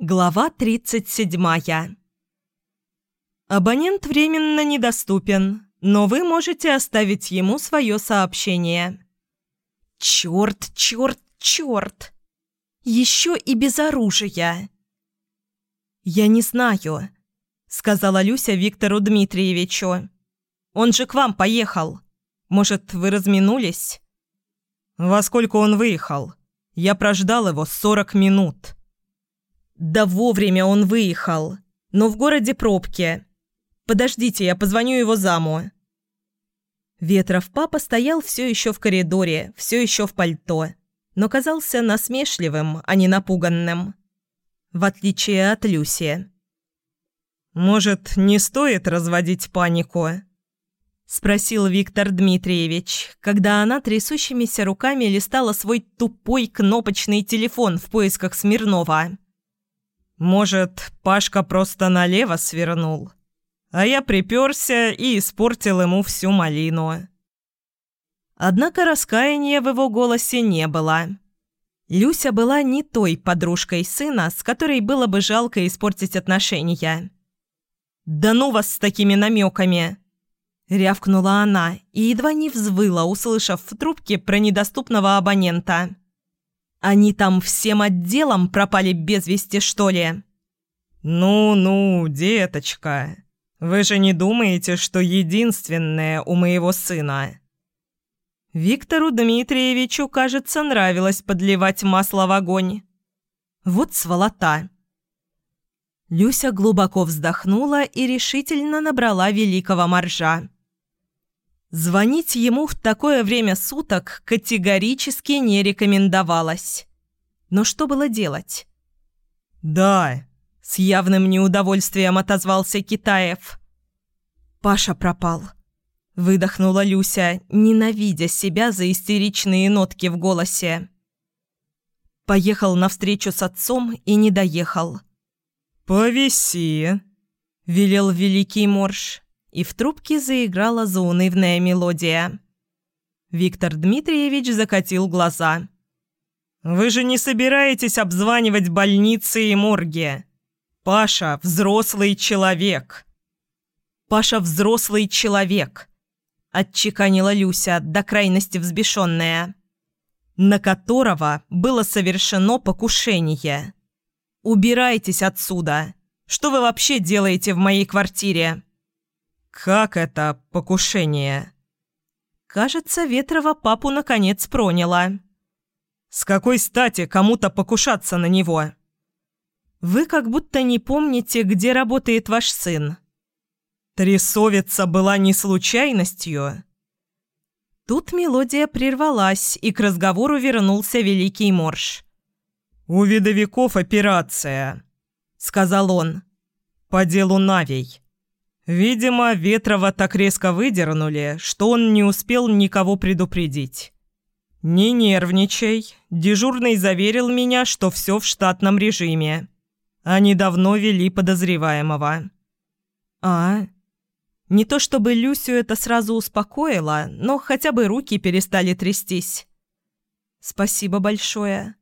Глава 37. Абонент временно недоступен, но вы можете оставить ему свое сообщение. Черт, черт, черт! Еще и без оружия. «Я не знаю», — сказала Люся Виктору Дмитриевичу. «Он же к вам поехал. Может, вы разминулись?» «Во сколько он выехал? Я прождал его сорок минут». «Да вовремя он выехал, но в городе пробки. Подождите, я позвоню его заму». Ветров папа стоял все еще в коридоре, все еще в пальто, но казался насмешливым, а не напуганным. В отличие от Люси. «Может, не стоит разводить панику?» – спросил Виктор Дмитриевич, когда она трясущимися руками листала свой тупой кнопочный телефон в поисках Смирнова. Может, Пашка просто налево свернул, а я приперся и испортил ему всю малину. Однако раскаяния в его голосе не было. Люся была не той подружкой сына, с которой было бы жалко испортить отношения. «Да ну вас с такими намеками!» Рявкнула она и едва не взвыла, услышав в трубке про недоступного абонента. Они там всем отделом пропали без вести, что ли?» «Ну-ну, деточка, вы же не думаете, что единственное у моего сына?» Виктору Дмитриевичу, кажется, нравилось подливать масло в огонь. Вот сволота. Люся глубоко вздохнула и решительно набрала великого моржа. Звонить ему в такое время суток категорически не рекомендовалось. Но что было делать? «Да», — с явным неудовольствием отозвался Китаев. «Паша пропал», — выдохнула Люся, ненавидя себя за истеричные нотки в голосе. Поехал на встречу с отцом и не доехал. «Повиси», — велел великий морж и в трубке заиграла заунывная мелодия. Виктор Дмитриевич закатил глаза. «Вы же не собираетесь обзванивать больницы и морги? Паша – взрослый человек!» «Паша – взрослый человек!» – отчеканила Люся, до крайности взбешенная. «На которого было совершено покушение. Убирайтесь отсюда! Что вы вообще делаете в моей квартире?» «Как это покушение?» Кажется, Ветрова папу наконец проняла. «С какой стати кому-то покушаться на него?» «Вы как будто не помните, где работает ваш сын». «Трясовица была не случайностью?» Тут мелодия прервалась, и к разговору вернулся Великий Морж. «У видовиков операция», — сказал он. «По делу Навей». Видимо, Ветрова так резко выдернули, что он не успел никого предупредить. «Не нервничай. Дежурный заверил меня, что все в штатном режиме. Они давно вели подозреваемого». «А?» Не то чтобы Люсю это сразу успокоило, но хотя бы руки перестали трястись. «Спасибо большое.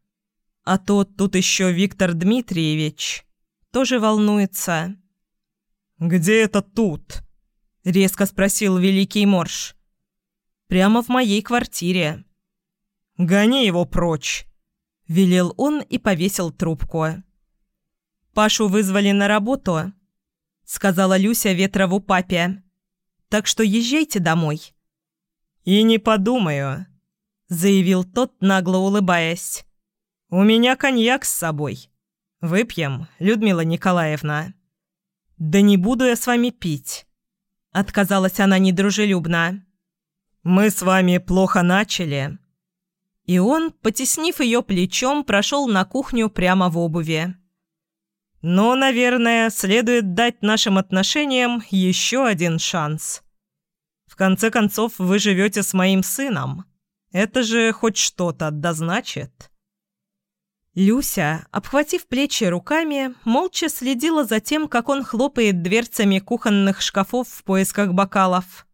А то тут еще Виктор Дмитриевич тоже волнуется». «Где это тут?» – резко спросил Великий Морж. «Прямо в моей квартире». «Гони его прочь!» – велел он и повесил трубку. «Пашу вызвали на работу», – сказала Люся Ветрову папе. «Так что езжайте домой». «И не подумаю», – заявил тот, нагло улыбаясь. «У меня коньяк с собой. Выпьем, Людмила Николаевна». «Да не буду я с вами пить», — отказалась она недружелюбно. «Мы с вами плохо начали». И он, потеснив ее плечом, прошел на кухню прямо в обуви. «Но, наверное, следует дать нашим отношениям еще один шанс. В конце концов, вы живете с моим сыном. Это же хоть что-то да значит». Люся, обхватив плечи руками, молча следила за тем, как он хлопает дверцами кухонных шкафов в поисках бокалов.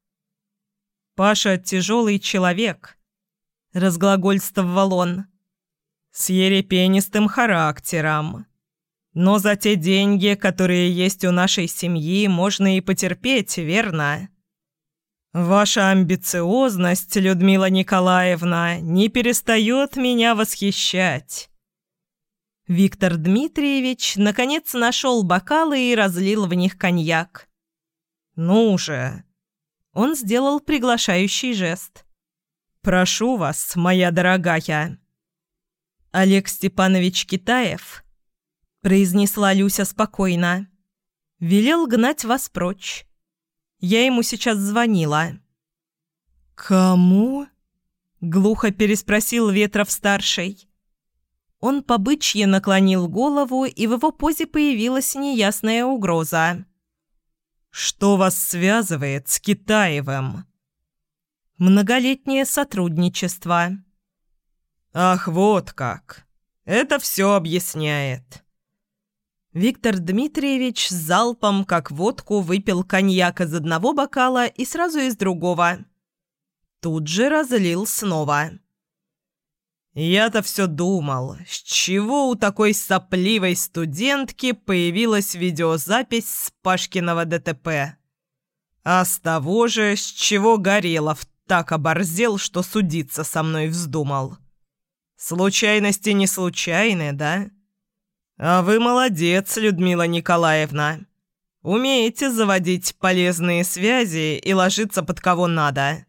«Паша – тяжелый человек», – разглагольствовал он, – «с ерепенистым характером. Но за те деньги, которые есть у нашей семьи, можно и потерпеть, верно? Ваша амбициозность, Людмила Николаевна, не перестает меня восхищать. Виктор Дмитриевич наконец нашел бокалы и разлил в них коньяк. «Ну же!» Он сделал приглашающий жест. «Прошу вас, моя дорогая!» Олег Степанович Китаев произнесла Люся спокойно. «Велел гнать вас прочь. Я ему сейчас звонила». «Кому?» — глухо переспросил Ветров-старший. Он побычье наклонил голову, и в его позе появилась неясная угроза. «Что вас связывает с Китаевым?» «Многолетнее сотрудничество». «Ах, вот как! Это все объясняет». Виктор Дмитриевич с залпом, как водку, выпил коньяк из одного бокала и сразу из другого. Тут же разлил снова. «Я-то все думал, с чего у такой сопливой студентки появилась видеозапись с Пашкиного ДТП? А с того же, с чего Горелов так оборзел, что судиться со мной вздумал. Случайности не случайны, да?» «А вы молодец, Людмила Николаевна. Умеете заводить полезные связи и ложиться под кого надо».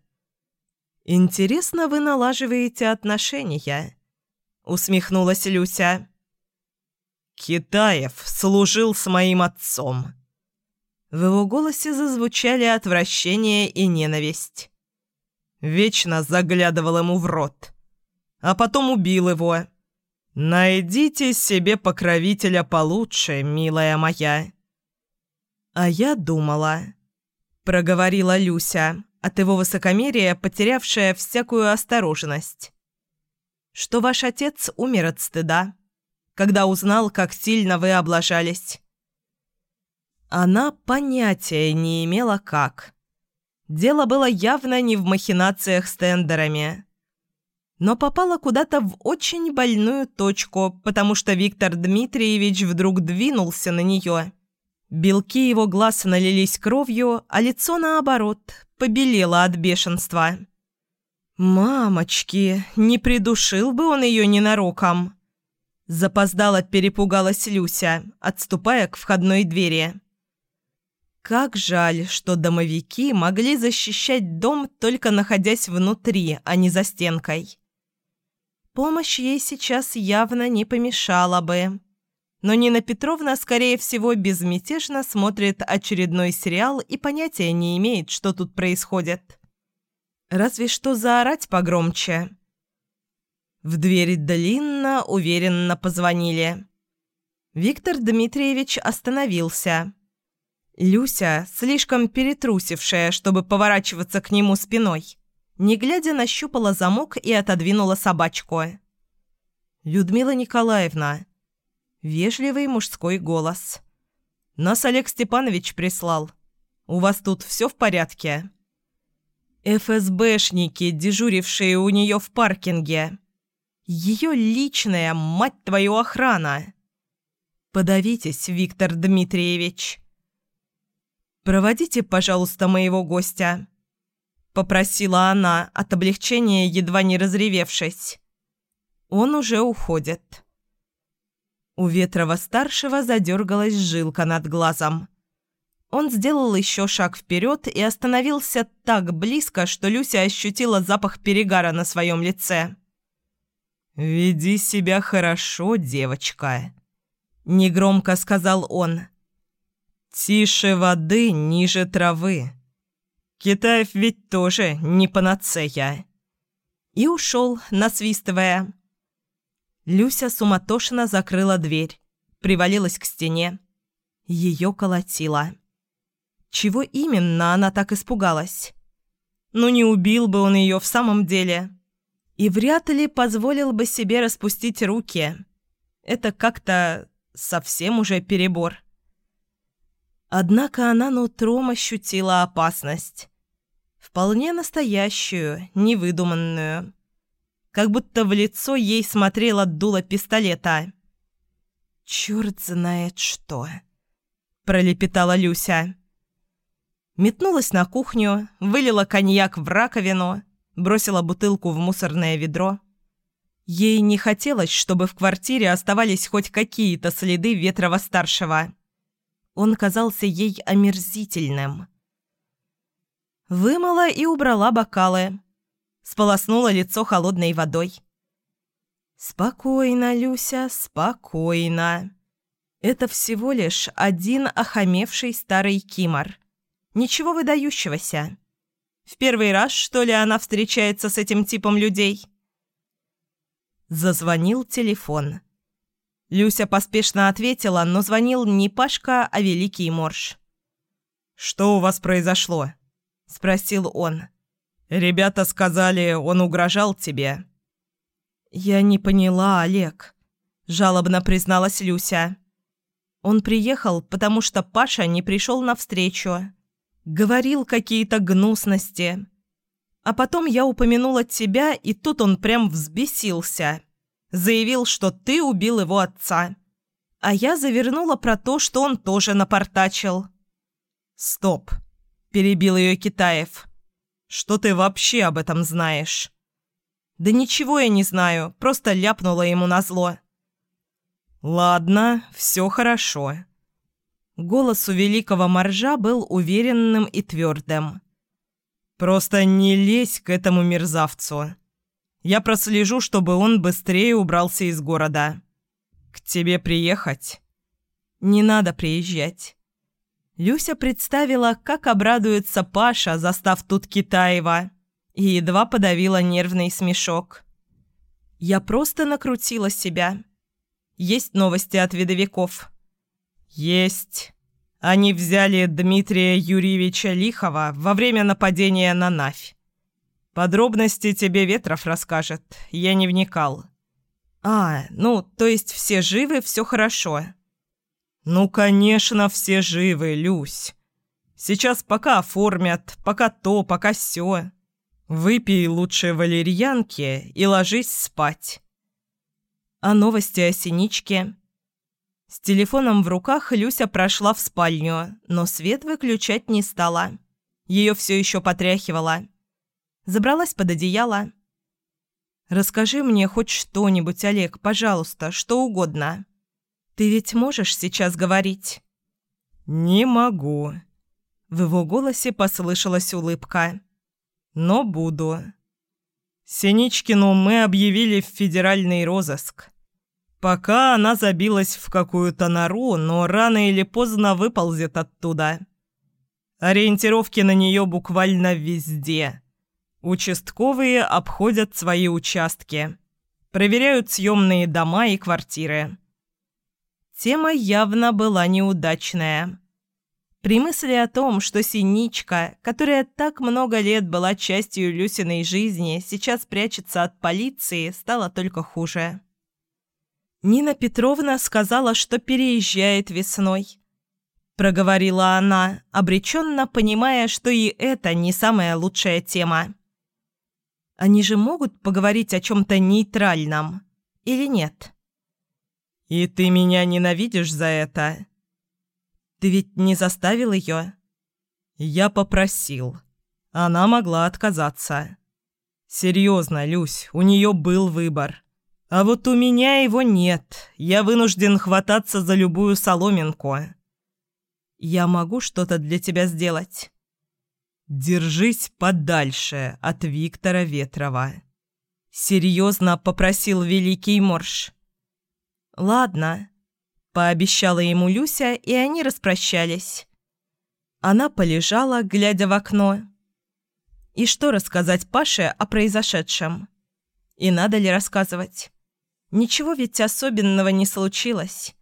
«Интересно, вы налаживаете отношения?» — усмехнулась Люся. «Китаев служил с моим отцом». В его голосе зазвучали отвращение и ненависть. Вечно заглядывал ему в рот. А потом убил его. «Найдите себе покровителя получше, милая моя». «А я думала», — проговорила Люся, от его высокомерия потерявшая всякую осторожность, «что ваш отец умер от стыда, когда узнал, как сильно вы облажались». Она понятия не имела как. Дело было явно не в махинациях с тендерами но попала куда-то в очень больную точку, потому что Виктор Дмитриевич вдруг двинулся на нее. Белки его глаз налились кровью, а лицо, наоборот, побелело от бешенства. «Мамочки, не придушил бы он ее ненароком!» Запоздала перепугалась Люся, отступая к входной двери. Как жаль, что домовики могли защищать дом, только находясь внутри, а не за стенкой. Помощь ей сейчас явно не помешала бы. Но Нина Петровна, скорее всего, безмятежно смотрит очередной сериал и понятия не имеет, что тут происходит. Разве что заорать погромче. В дверь длинно, уверенно позвонили. Виктор Дмитриевич остановился. Люся, слишком перетрусившая, чтобы поворачиваться к нему спиной, не глядя, нащупала замок и отодвинула собачку. «Людмила Николаевна». Вежливый мужской голос. «Нас Олег Степанович прислал. У вас тут все в порядке?» ФСБшники, дежурившие у нее в паркинге. Ее личная, мать твою, охрана. Подавитесь, Виктор Дмитриевич. Проводите, пожалуйста, моего гостя. — попросила она, от облегчения едва не разревевшись. «Он уже уходит». У Ветрова-старшего задергалась жилка над глазом. Он сделал еще шаг вперед и остановился так близко, что Люся ощутила запах перегара на своем лице. «Веди себя хорошо, девочка», — негромко сказал он. «Тише воды, ниже травы». Китаев ведь тоже не панацея. И ушел, насвистывая. Люся суматошно закрыла дверь, привалилась к стене. Ее колотило. Чего именно она так испугалась? Ну не убил бы он ее в самом деле. И вряд ли позволил бы себе распустить руки. Это как-то совсем уже перебор. Однако она нутром ощутила опасность. Вполне настоящую, невыдуманную. Как будто в лицо ей смотрело дуло пистолета. «Черт знает что!» – пролепетала Люся. Метнулась на кухню, вылила коньяк в раковину, бросила бутылку в мусорное ведро. Ей не хотелось, чтобы в квартире оставались хоть какие-то следы Ветрова-старшего. Он казался ей омерзительным. Вымыла и убрала бокалы. Сполоснула лицо холодной водой. «Спокойно, Люся, спокойно. Это всего лишь один охамевший старый кимор. Ничего выдающегося. В первый раз, что ли, она встречается с этим типом людей?» Зазвонил телефон. Люся поспешно ответила, но звонил не Пашка, а Великий Морж. «Что у вас произошло?» – спросил он. «Ребята сказали, он угрожал тебе». «Я не поняла, Олег», – жалобно призналась Люся. «Он приехал, потому что Паша не пришел навстречу. Говорил какие-то гнусности. А потом я упомянула тебя, и тут он прям взбесился. Заявил, что ты убил его отца. А я завернула про то, что он тоже напортачил». «Стоп!» – перебил ее Китаев. «Что ты вообще об этом знаешь?» «Да ничего я не знаю, просто ляпнула ему на зло. «Ладно, все хорошо». Голос у великого моржа был уверенным и твердым. Просто не лезь к этому мерзавцу. Я прослежу, чтобы он быстрее убрался из города. К тебе приехать? Не надо приезжать. Люся представила, как обрадуется Паша, застав тут Китаева, и едва подавила нервный смешок. Я просто накрутила себя. Есть новости от видовиков. Есть. Они взяли Дмитрия Юрьевича Лихова во время нападения на Навь. Подробности тебе Ветров расскажет, я не вникал. А, ну, то есть все живы, все хорошо. Ну, конечно, все живы, Люсь. Сейчас пока оформят, пока то, пока сё. Выпей лучше валерьянки и ложись спать. А новости о Синичке? С телефоном в руках Люся прошла в спальню, но свет выключать не стала. Ее все еще потряхивало. Забралась под одеяло. «Расскажи мне хоть что-нибудь, Олег, пожалуйста, что угодно. Ты ведь можешь сейчас говорить?» «Не могу». В его голосе послышалась улыбка. «Но буду». Синичкину мы объявили в федеральный розыск. Пока она забилась в какую-то нору, но рано или поздно выползет оттуда. Ориентировки на нее буквально везде. Участковые обходят свои участки. Проверяют съемные дома и квартиры. Тема явно была неудачная. При мысли о том, что Синичка, которая так много лет была частью Люсиной жизни, сейчас прячется от полиции, стало только хуже. Нина Петровна сказала, что переезжает весной. Проговорила она, обреченно понимая, что и это не самая лучшая тема. Они же могут поговорить о чем-то нейтральном, или нет? «И ты меня ненавидишь за это?» «Ты ведь не заставил ее?» «Я попросил. Она могла отказаться. Серьезно, Люсь, у нее был выбор. А вот у меня его нет. Я вынужден хвататься за любую соломинку. Я могу что-то для тебя сделать. Держись подальше от Виктора Ветрова. Серьезно попросил Великий Морж. Ладно, пообещала ему Люся, и они распрощались. Она полежала, глядя в окно. И что рассказать Паше о произошедшем? И надо ли рассказывать? Ничего ведь особенного не случилось.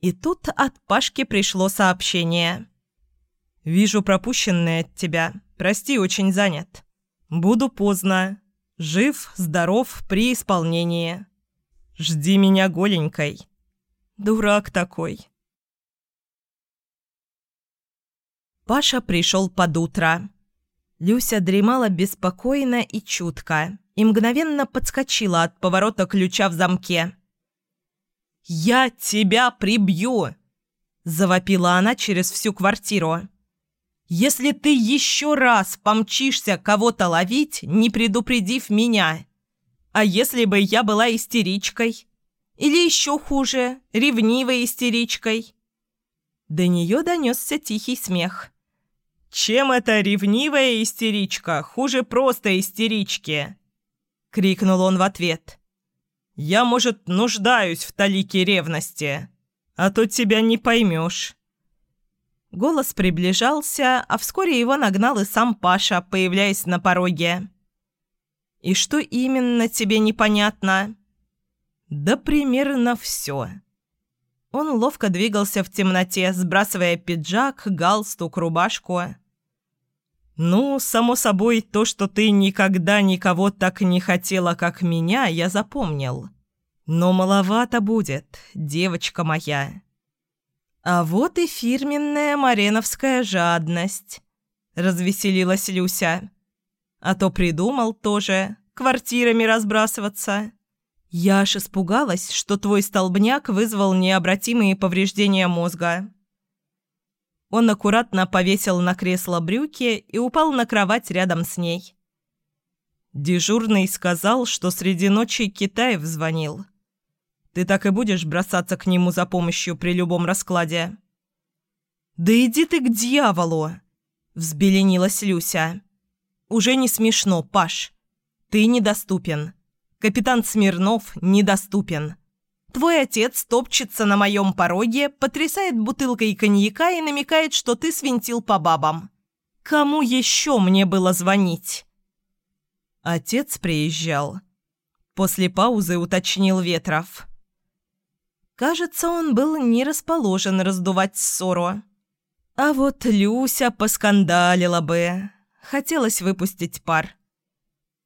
И тут от Пашки пришло сообщение. «Вижу пропущенное от тебя. Прости, очень занят. Буду поздно. Жив, здоров, при исполнении. Жди меня голенькой. Дурак такой». Паша пришел под утро. Люся дремала беспокойно и чутко и мгновенно подскочила от поворота ключа в замке. «Я тебя прибью!» – завопила она через всю квартиру. «Если ты еще раз помчишься кого-то ловить, не предупредив меня, а если бы я была истеричкой? Или еще хуже, ревнивой истеричкой?» До нее донесся тихий смех. «Чем эта ревнивая истеричка хуже просто истерички?» — крикнул он в ответ. «Я, может, нуждаюсь в талике ревности, а то тебя не поймешь». Голос приближался, а вскоре его нагнал и сам Паша, появляясь на пороге. «И что именно тебе непонятно?» «Да примерно все». Он ловко двигался в темноте, сбрасывая пиджак, галстук, рубашку. «Ну, само собой, то, что ты никогда никого так не хотела, как меня, я запомнил. Но маловато будет, девочка моя». «А вот и фирменная мареновская жадность», — развеселилась Люся. «А то придумал тоже квартирами разбрасываться». Я аж испугалась, что твой столбняк вызвал необратимые повреждения мозга. Он аккуратно повесил на кресло брюки и упал на кровать рядом с ней. Дежурный сказал, что среди ночи Китаев звонил. Ты так и будешь бросаться к нему за помощью при любом раскладе? «Да иди ты к дьяволу!» – взбеленилась Люся. «Уже не смешно, Паш. Ты недоступен. Капитан Смирнов недоступен. Твой отец топчется на моем пороге, потрясает бутылкой коньяка и намекает, что ты свинтил по бабам. Кому еще мне было звонить?» Отец приезжал. После паузы уточнил Ветров. Кажется, он был не расположен раздувать ссору. А вот Люся поскандалила бы. Хотелось выпустить пар.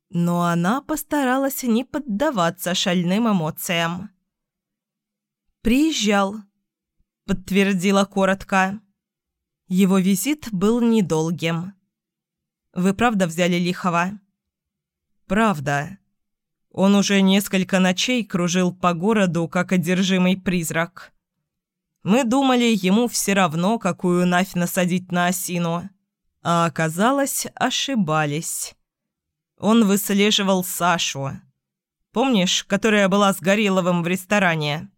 Но она постаралась не поддаваться шальным эмоциям. «Приезжал», — подтвердила коротко. Его визит был недолгим. «Вы правда взяли Лихова?» «Правда. Он уже несколько ночей кружил по городу, как одержимый призрак. Мы думали, ему все равно, какую нафь насадить на осину, а оказалось, ошибались». Он выслеживал Сашу. Помнишь, которая была с Гореловым в ресторане?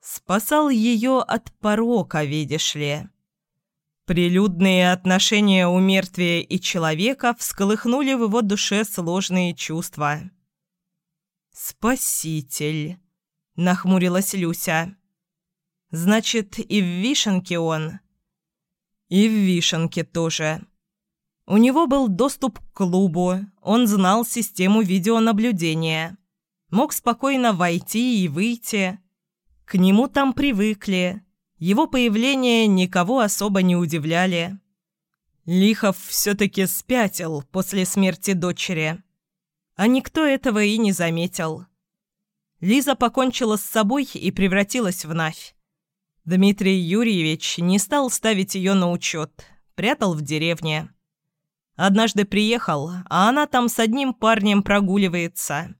Спасал ее от порока, видишь ли. Прилюдные отношения у мертвия и человека всколыхнули в его душе сложные чувства. «Спаситель», — нахмурилась Люся. «Значит, и в Вишенке он?» «И в Вишенке тоже». У него был доступ к клубу, он знал систему видеонаблюдения. Мог спокойно войти и выйти. К нему там привыкли. Его появление никого особо не удивляли. Лихов все-таки спятил после смерти дочери. А никто этого и не заметил. Лиза покончила с собой и превратилась в Навь. Дмитрий Юрьевич не стал ставить ее на учет, прятал в деревне. Однажды приехал, а она там с одним парнем прогуливается.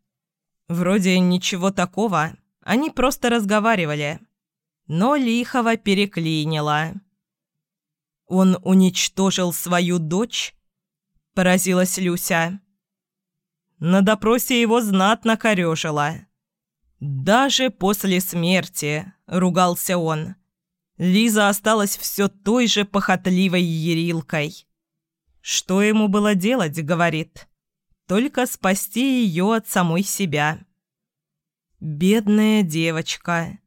Вроде ничего такого, они просто разговаривали. Но Лихова переклинила. «Он уничтожил свою дочь?» – поразилась Люся. На допросе его знатно корёжило. «Даже после смерти», – ругался он. Лиза осталась все той же похотливой ерилкой. Что ему было делать, говорит? Только спасти ее от самой себя. Бедная девочка.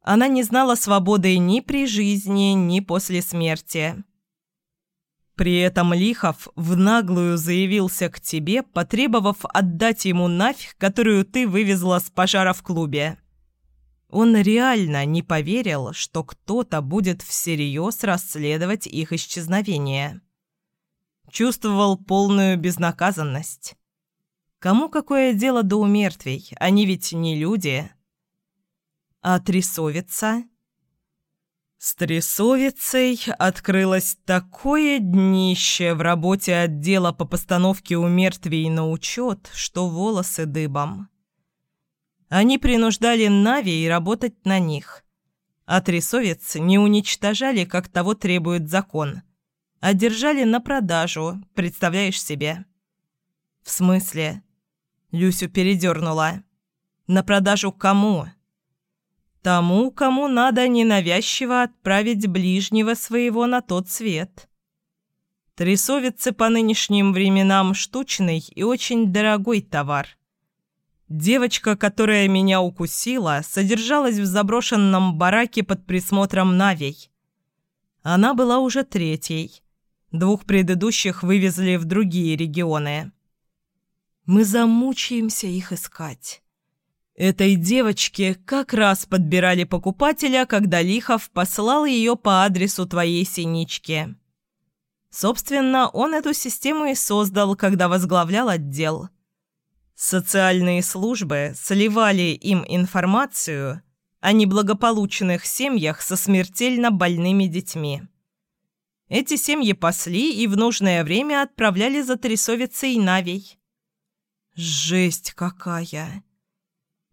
Она не знала свободы ни при жизни, ни после смерти. При этом Лихов в наглую заявился к тебе, потребовав отдать ему нафь, которую ты вывезла с пожара в клубе. Он реально не поверил, что кто-то будет всерьез расследовать их исчезновение чувствовал полную безнаказанность. Кому какое дело до умертвий? Они ведь не люди. А трясовица? С трясовицей открылось такое днище в работе отдела по постановке умертвий на учет, что волосы дыбом. Они принуждали Нави работать на них. А трясовец не уничтожали, как того требует закон, а держали на продажу, представляешь себе? В смысле? Люсю передернула. На продажу кому? Тому, кому надо ненавязчиво отправить ближнего своего на тот свет. Трясовицы по нынешним временам штучный и очень дорогой товар. Девочка, которая меня укусила, содержалась в заброшенном бараке под присмотром Навей. Она была уже третьей. Двух предыдущих вывезли в другие регионы. Мы замучаемся их искать. Этой девочке как раз подбирали покупателя, когда Лихов послал ее по адресу твоей синички. Собственно, он эту систему и создал, когда возглавлял отдел. Социальные службы сливали им информацию о неблагополучных семьях со смертельно больными детьми. Эти семьи пасли и в нужное время отправляли за трясовицей Навей. «Жесть какая!»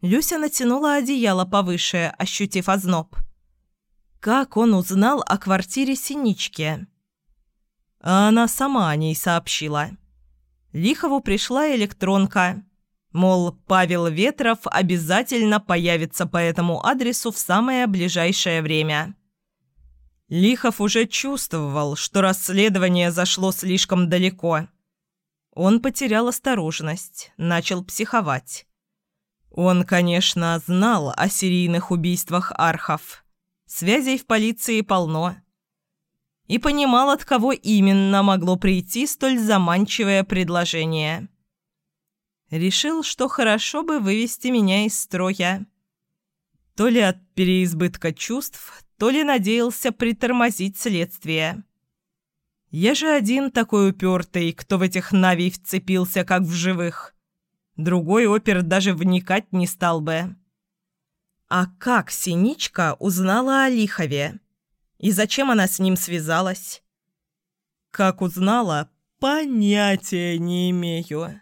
Люся натянула одеяло повыше, ощутив озноб. Как он узнал о квартире Синички? А она сама о ней сообщила. Лихову пришла электронка. Мол, Павел Ветров обязательно появится по этому адресу в самое ближайшее время. Лихов уже чувствовал, что расследование зашло слишком далеко. Он потерял осторожность, начал психовать. Он, конечно, знал о серийных убийствах архов. Связей в полиции полно. И понимал, от кого именно могло прийти столь заманчивое предложение. Решил, что хорошо бы вывести меня из строя. То ли от переизбытка чувств, то ли надеялся притормозить следствие. Я же один такой упертый, кто в этих навий вцепился, как в живых. Другой опер даже вникать не стал бы. А как Синичка узнала о Лихове? И зачем она с ним связалась? Как узнала, понятия не имею.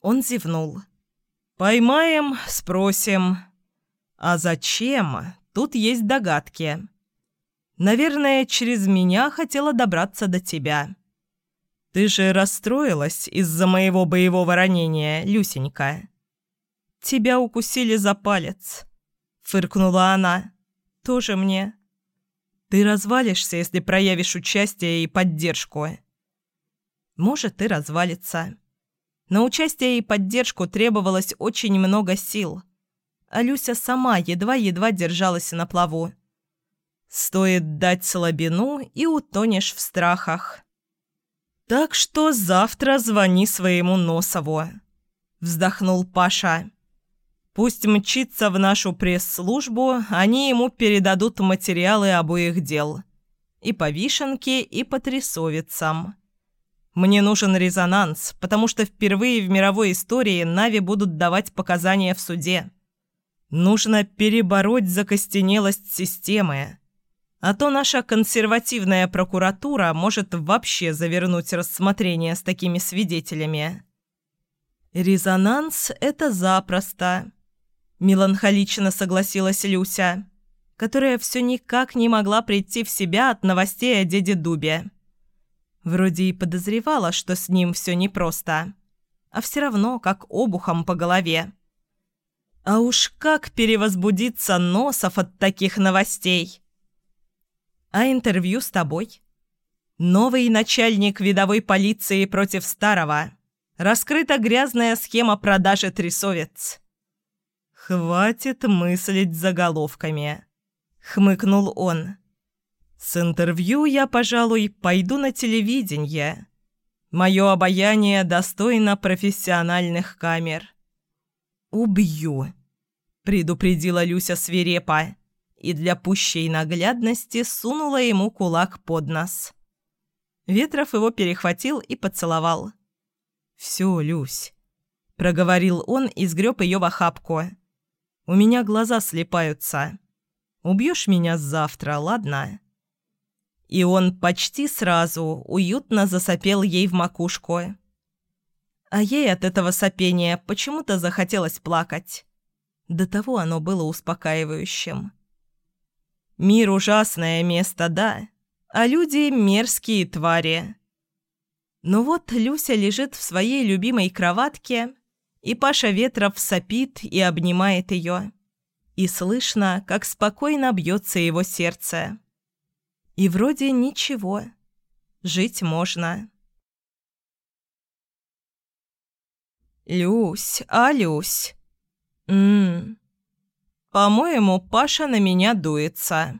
Он зевнул. «Поймаем, спросим. А зачем? Тут есть догадки. Наверное, через меня хотела добраться до тебя». «Ты же расстроилась из-за моего боевого ранения, Люсенька?» «Тебя укусили за палец», — фыркнула она. «Тоже мне». «Ты развалишься, если проявишь участие и поддержку». «Может, и развалится». На участие и поддержку требовалось очень много сил. А Люся сама едва-едва держалась на плаву. Стоит дать слабину, и утонешь в страхах. «Так что завтра звони своему Носову», — вздохнул Паша. «Пусть мчится в нашу пресс-службу, они ему передадут материалы обоих дел. И по Вишенке, и по Трясовицам. Мне нужен резонанс, потому что впервые в мировой истории Нави будут давать показания в суде. Нужно перебороть закостенелость системы». А то наша консервативная прокуратура может вообще завернуть рассмотрение с такими свидетелями. «Резонанс — это запросто», — меланхолично согласилась Люся, которая все никак не могла прийти в себя от новостей о деде Дубе. Вроде и подозревала, что с ним все непросто, а все равно как обухом по голове. А уж как перевозбудиться носов от таких новостей! А интервью с тобой? Новый начальник видовой полиции против старого. Раскрыта грязная схема продажи трясовец. «Хватит мыслить заголовками», — хмыкнул он. «С интервью я, пожалуй, пойду на телевидение. Мое обаяние достойно профессиональных камер». «Убью», — предупредила Люся свирепо и для пущей наглядности сунула ему кулак под нос. Ветров его перехватил и поцеловал. «Все, Люсь», — проговорил он и сгреб ее в охапку. «У меня глаза слепаются. Убьешь меня завтра, ладно?» И он почти сразу уютно засопел ей в макушку. А ей от этого сопения почему-то захотелось плакать. До того оно было успокаивающим. Мир – ужасное место, да, а люди – мерзкие твари. Но вот Люся лежит в своей любимой кроватке, и Паша Ветров сопит и обнимает ее. И слышно, как спокойно бьется его сердце. И вроде ничего. Жить можно. «Люсь, а Люсь?» «Ммм... По-моему, Паша на меня дуется».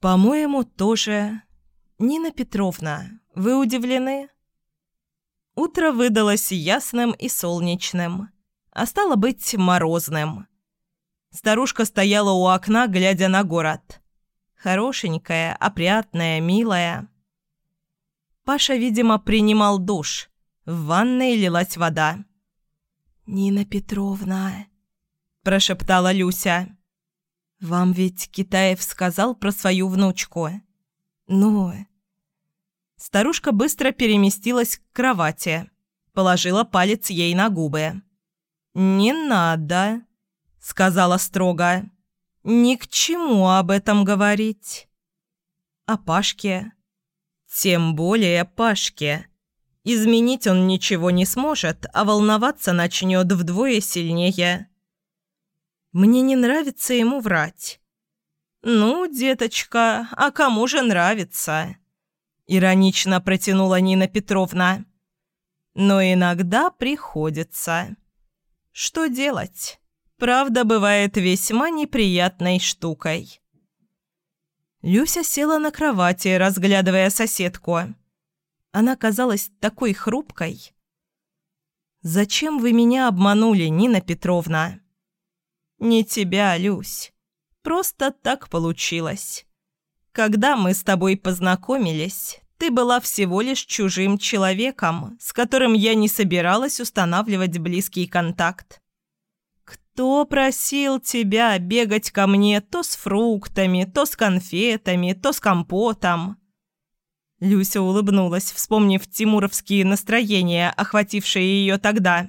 «По-моему, тоже...» «Нина Петровна, вы удивлены?» Утро выдалось ясным и солнечным, а стало быть морозным. Старушка стояла у окна, глядя на город. Хорошенькая, опрятная, милая. Паша, видимо, принимал душ. В ванной лилась вода. «Нина Петровна», – прошептала Люся. «Вам ведь Китаев сказал про свою внучку?» «Ну?» Старушка быстро переместилась к кровати, положила палец ей на губы. «Не надо», – сказала строго. «Ни к чему об этом говорить». «О Пашке?» «Тем более Пашке». Изменить он ничего не сможет, а волноваться начнет вдвое сильнее. Мне не нравится ему врать. «Ну, деточка, а кому же нравится?» Иронично протянула Нина Петровна. «Но иногда приходится. Что делать? Правда бывает весьма неприятной штукой». Люся села на кровати, разглядывая соседку. Она казалась такой хрупкой. «Зачем вы меня обманули, Нина Петровна?» «Не тебя, Люсь. Просто так получилось. Когда мы с тобой познакомились, ты была всего лишь чужим человеком, с которым я не собиралась устанавливать близкий контакт. Кто просил тебя бегать ко мне то с фруктами, то с конфетами, то с компотом?» Люся улыбнулась, вспомнив тимуровские настроения, охватившие ее тогда.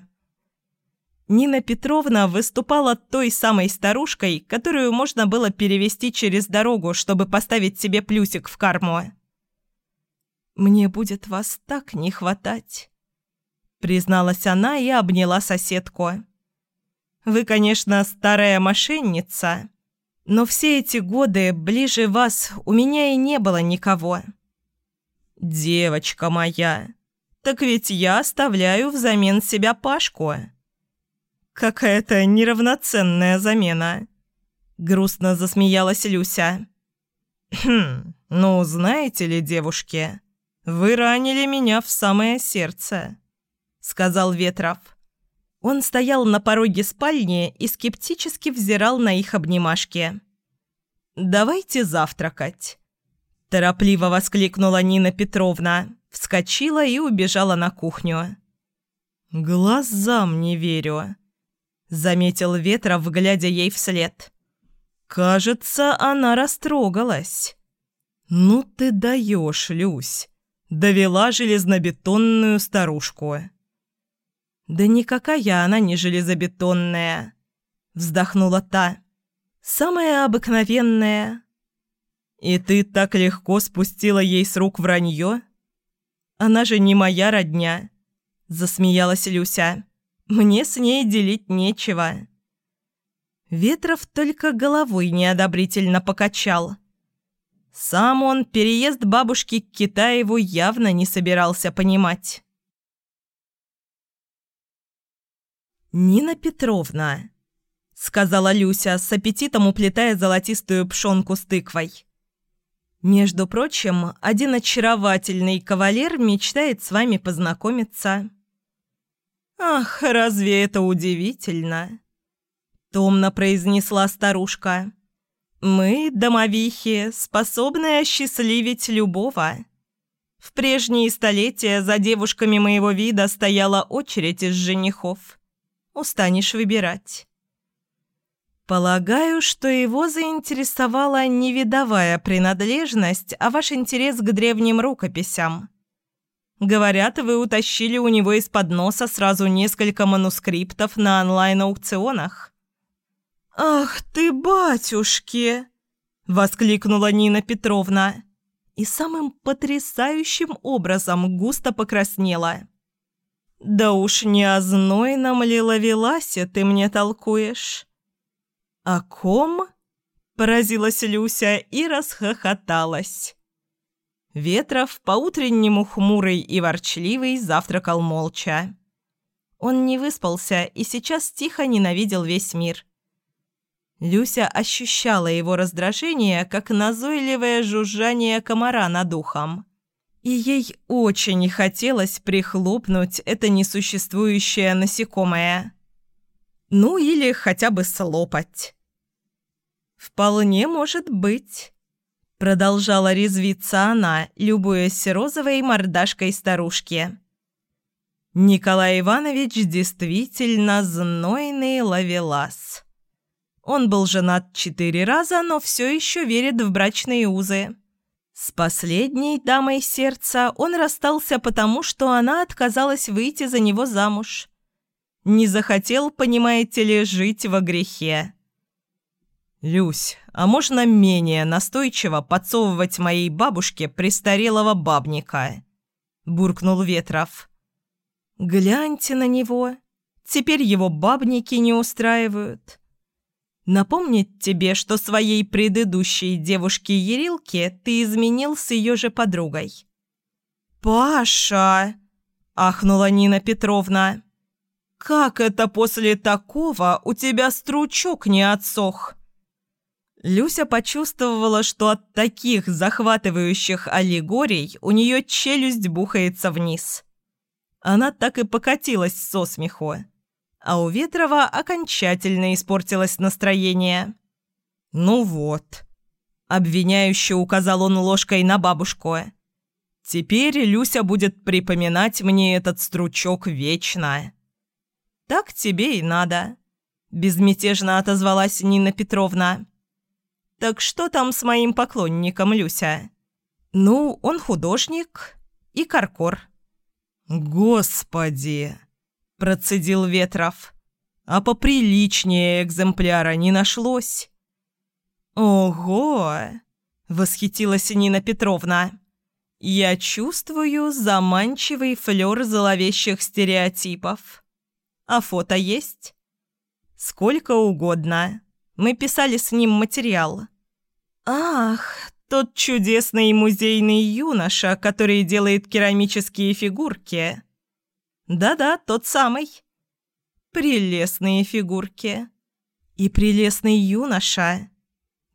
Нина Петровна выступала той самой старушкой, которую можно было перевести через дорогу, чтобы поставить себе плюсик в карму. «Мне будет вас так не хватать», — призналась она и обняла соседку. «Вы, конечно, старая мошенница, но все эти годы ближе вас у меня и не было никого». «Девочка моя, так ведь я оставляю взамен себя Пашку». «Какая-то неравноценная замена», — грустно засмеялась Люся. «Хм, ну, знаете ли, девушки, вы ранили меня в самое сердце», — сказал Ветров. Он стоял на пороге спальни и скептически взирал на их обнимашки. «Давайте завтракать». Торопливо воскликнула Нина Петровна, вскочила и убежала на кухню. «Глазам не верю», — заметил Ветров, глядя ей вслед. «Кажется, она растрогалась». «Ну ты даешь, Люсь!» Довела железнобетонную старушку. «Да никакая она не железобетонная», — вздохнула та. «Самая обыкновенная, «И ты так легко спустила ей с рук вранье? Она же не моя родня», – засмеялась Люся. «Мне с ней делить нечего». Ветров только головой неодобрительно покачал. Сам он переезд бабушки к Китаеву явно не собирался понимать. «Нина Петровна», — сказала Люся, с аппетитом уплетая золотистую пшенку с тыквой. Между прочим, один очаровательный кавалер мечтает с вами познакомиться. Ах, разве это удивительно? Томно произнесла старушка. Мы, домовихи, способны осчастливить любого. В прежние столетия за девушками моего вида стояла очередь из женихов. Устанешь выбирать. Полагаю, что его заинтересовала не видовая принадлежность, а ваш интерес к древним рукописям. Говорят, вы утащили у него из-под носа сразу несколько манускриптов на онлайн-аукционах. «Ах ты, батюшки!» – воскликнула Нина Петровна. И самым потрясающим образом густо покраснела. «Да уж не о знойном ли ловеласе ты мне толкуешь?» «О ком?» – поразилась Люся и расхохоталась. Ветров, по-утреннему хмурый и ворчливый, завтракал молча. Он не выспался и сейчас тихо ненавидел весь мир. Люся ощущала его раздражение, как назойливое жужжание комара над ухом. И ей очень хотелось прихлопнуть это несуществующее насекомое. Ну или хотя бы слопать. «Вполне может быть», — продолжала резвиться она, любуясь розовой мордашкой старушки. Николай Иванович действительно знойный ловелас. Он был женат четыре раза, но все еще верит в брачные узы. С последней дамой сердца он расстался потому, что она отказалась выйти за него замуж. Не захотел, понимаете ли, жить во грехе. «Люсь, а можно менее настойчиво подсовывать моей бабушке престарелого бабника?» – буркнул Ветров. Гляньте на него. Теперь его бабники не устраивают. Напомнить тебе, что своей предыдущей девушке Ерилке ты изменил с ее же подругой. «Паша!» – ахнула Нина Петровна. «Как это после такого у тебя стручок не отсох?» Люся почувствовала, что от таких захватывающих аллегорий у нее челюсть бухается вниз. Она так и покатилась со смеху. А у Ветрова окончательно испортилось настроение. «Ну вот», — обвиняюще указал он ложкой на бабушку. «Теперь Люся будет припоминать мне этот стручок вечно». «Так тебе и надо», — безмятежно отозвалась Нина Петровна. «Так что там с моим поклонником, Люся?» «Ну, он художник и каркор». «Господи!» – процедил Ветров. «А поприличнее экземпляра не нашлось?» «Ого!» – восхитилась Нина Петровна. «Я чувствую заманчивый флёр зловещих стереотипов. А фото есть?» «Сколько угодно. Мы писали с ним материал». «Ах, тот чудесный музейный юноша, который делает керамические фигурки. Да-да, тот самый. Прелестные фигурки. И прелестный юноша.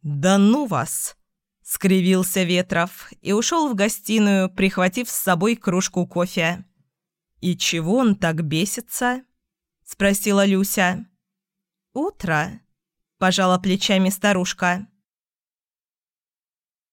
Да ну вас! Скривился Ветров и ушел в гостиную, прихватив с собой кружку кофе. «И чего он так бесится?» – спросила Люся. «Утро», – пожала плечами старушка.